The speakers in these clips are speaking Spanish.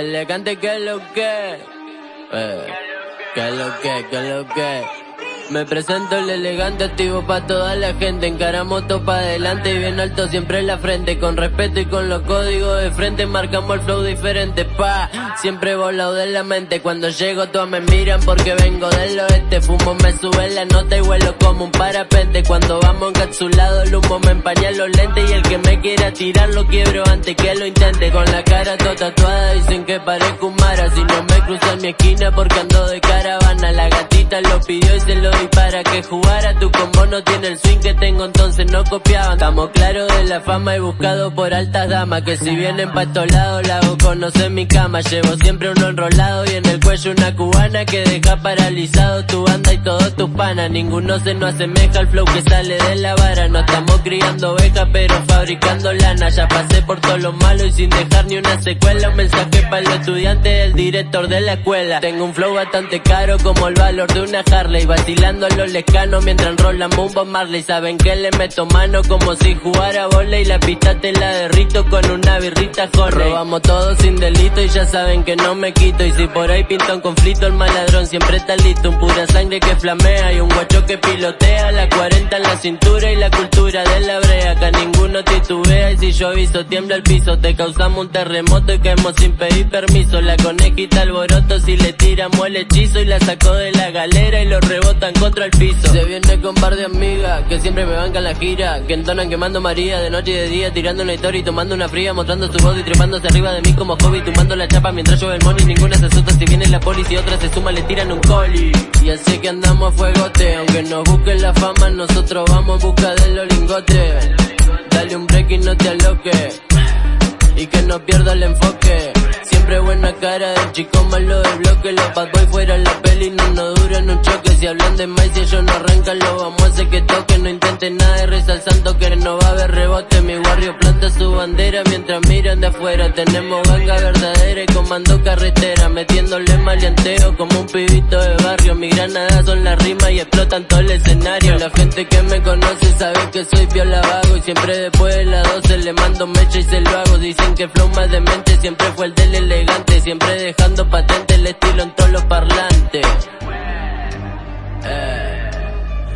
Elegante que lo que. Eh, que lo que, que lo que. Me presento el elegante activo pa' toda la gente. Encaramos todo pa' adelante y bien alto siempre en la frente. Con respeto y con los códigos de frente Marcamos el flow diferente pa' Siempre volado de la mente. Cuando llego todos me miran porque vengo del oeste. Fumo me sube la nota y vuelo como un parapente. Cuando vamos encapsulado el humo me empaña los lentes. Y el que me quiera tirar lo quiebro antes que lo intente. Con la cara toda tatuada dicen que parezco un mara. Si no me cruzan mi esquina porque ando de caravana La gatita lo pidió y se y para que jugara tu combo no tiene el swing que tengo entonces no copiaban Estamos claros de la fama y buscado por altas damas Que si vienen pa' estos lados la hago mi cama. Llevo siempre uno enrolado y en el cuello una cubana Que deja paralizado tu banda y todos tus panas. Ninguno se nos asemeja al flow que sale de la vara. No estamos criando ovejas pero fabricando lana. Ya pasé por todo lo malo y sin dejar ni una secuela. Un mensaje para el estudiante del director de la escuela. Tengo un flow bastante caro como el valor de una Harley. Vacilando los lecanos mientras enrolan Bob Marley. Saben que le meto mano como si jugara y La pista te la derrito con una birrita corre. Robamos todo sin delito y ya saben que no me quito. Y si por ahí pinta un conflicto, el maladrón siempre está listo. Un pura sangre que flamea y un guacho que pilotea. La 40 en la cintura y la cultura de la brea. Acá ninguno titubea y si yo aviso tiembla el piso. Te causamos un terremoto y caemos sin pedir permiso. La conejita alboroto si le tiramos el hechizo y la sacó de la galera y lo rebotan Se viene con par de amigas que siempre me bancan la gira. Que entonan quemando María de noche y de día, tirando una historia y tomando una fría, mostrando su voz y trepándose arriba de mí como hobby, tumbando la chapa mientras llueve el money. Ninguna se asusta si viene la policía otra se suma, le tiran un coli. Y así que andamos a fuegote, aunque nos busquen la fama, nosotros vamos en busca de los lingotes. Dale un break y no te aloques. Y que no pierda el enfoque. Siempre buena cara del chico malo del bloque. Los bad boys fuera la peli no nos si hablan de más y ellos no arrancan, lo vamos a hacer que toque. No intenten nada y reza al santo que no va a haber rebote. Mi barrio planta su bandera mientras miran de afuera. Tenemos ganga verdadera y comando carretera, metiéndole maleanteo como un pibito de barrio. Mi granada son las rimas y explotan todo el escenario. La gente que me conoce sabe que soy piola vago y siempre después de las 12 le mando mecha y se lo hago. Dicen que flow más demente siempre fue el del elegante, siempre dejando patente el estilo en todos los parlantes.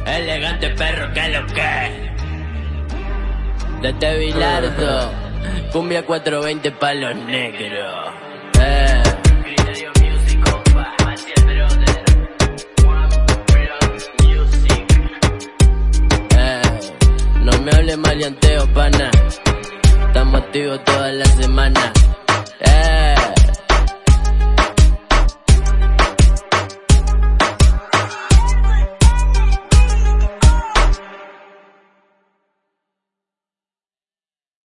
Elegante perro que lo que. De Bilardo, cumbia 420 pa' los negros. Eh. eh. No me hable maleanteo, pana. Estamos activos toda la semana.